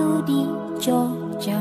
我的脚脚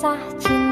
Xa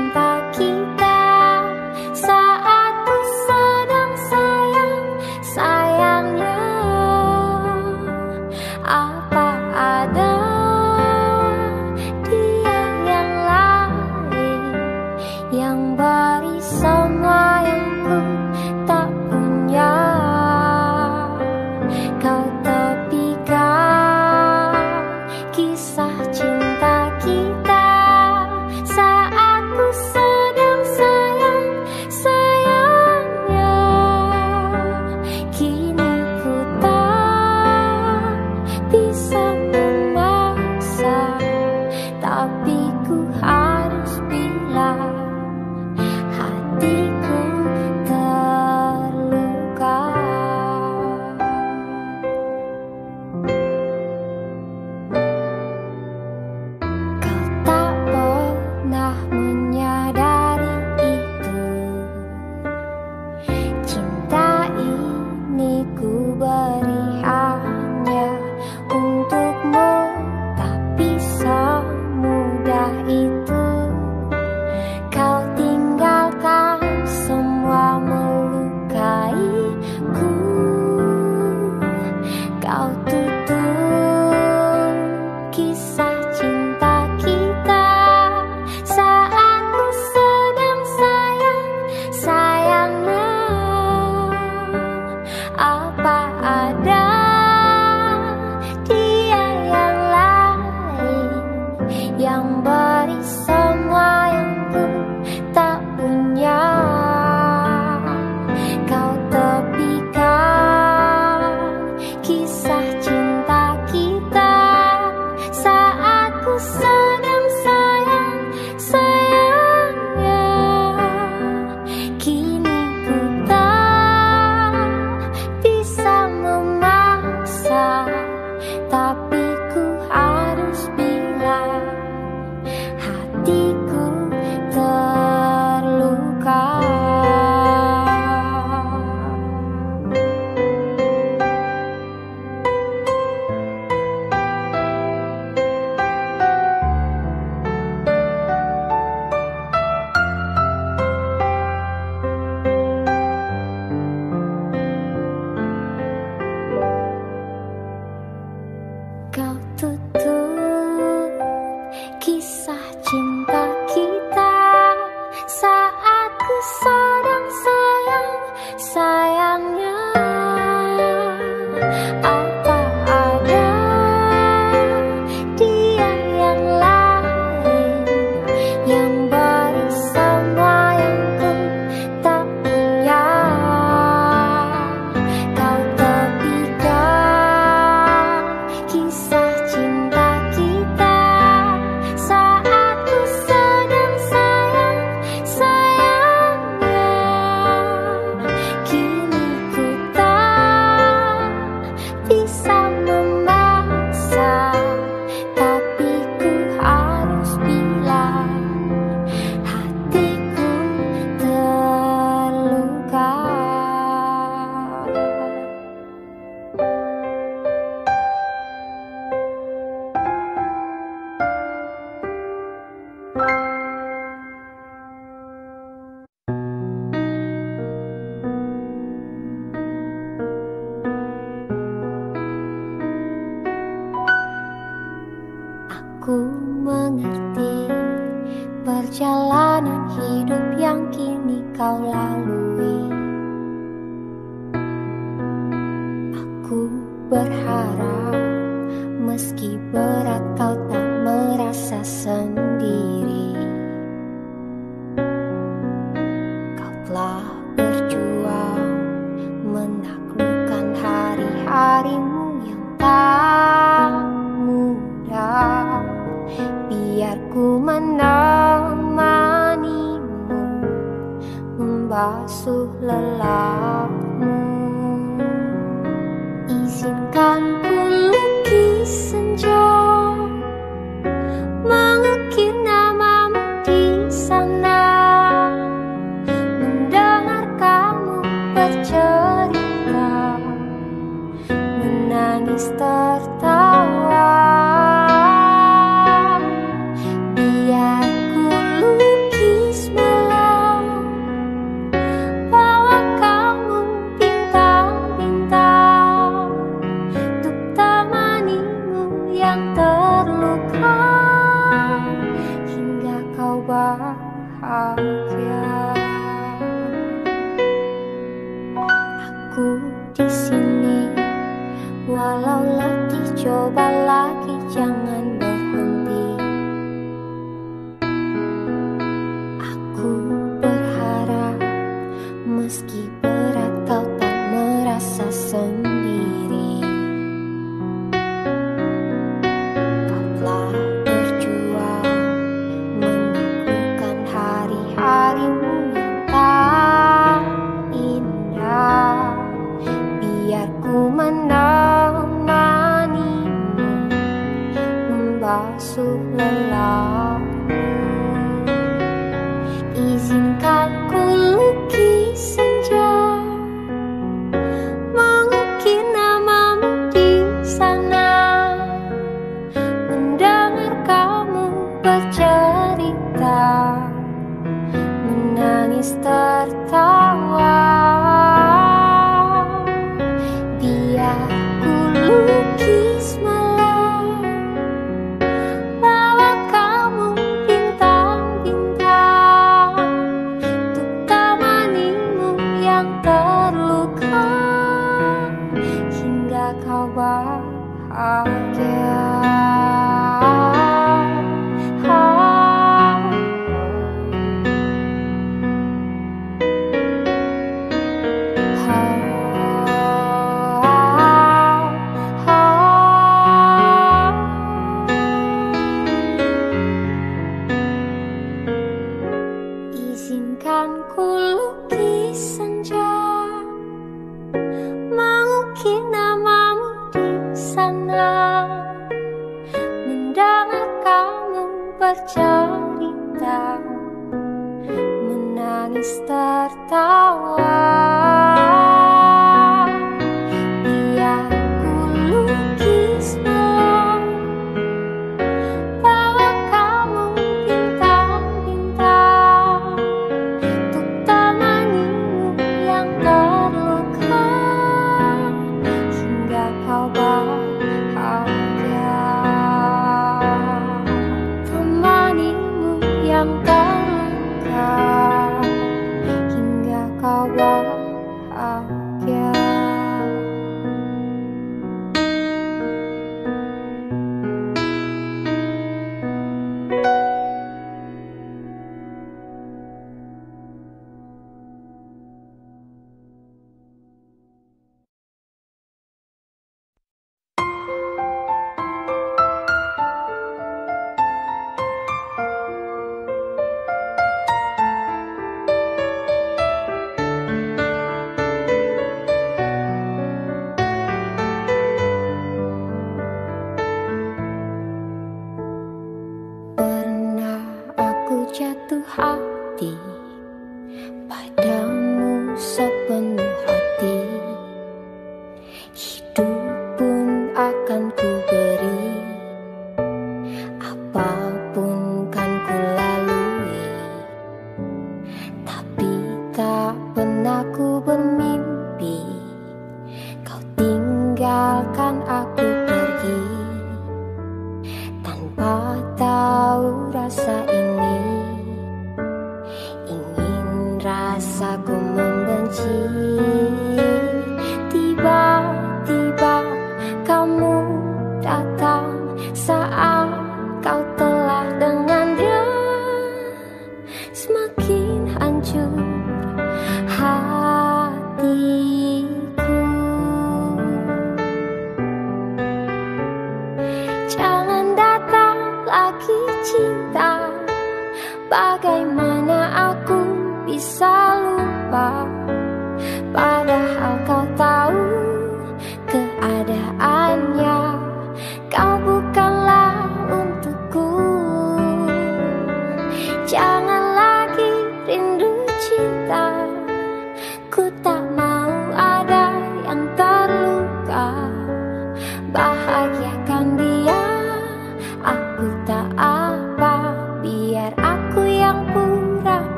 rasa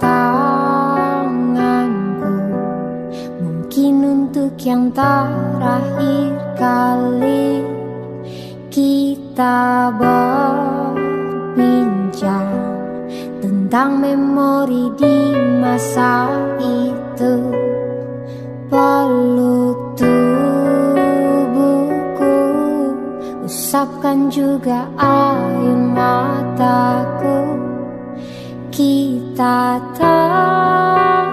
tanganku Mungkin untuk yang terakhir kali Kita berbincang Tentang memori di masa itu Peluk tubuhku Usapkan juga air mataku kita kita terharu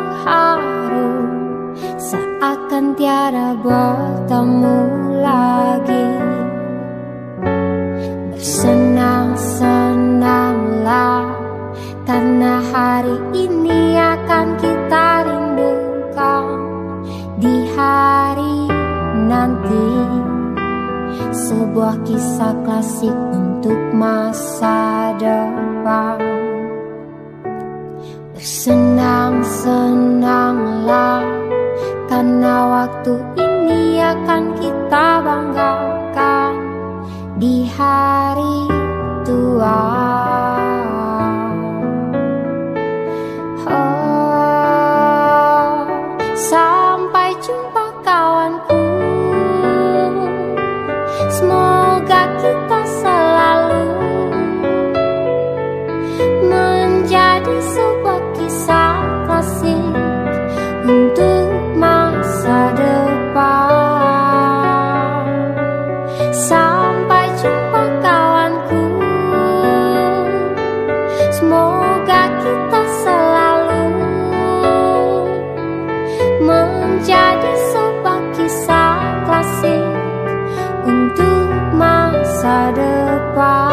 Seakan tiada bertemu lagi Bersenang-senanglah Karena hari ini akan kita rindukan. Di hari nanti Sebuah kisah klasik untuk masa Bersenang-senanglah Karena waktu ini akan kita banggakan. Di hari qua.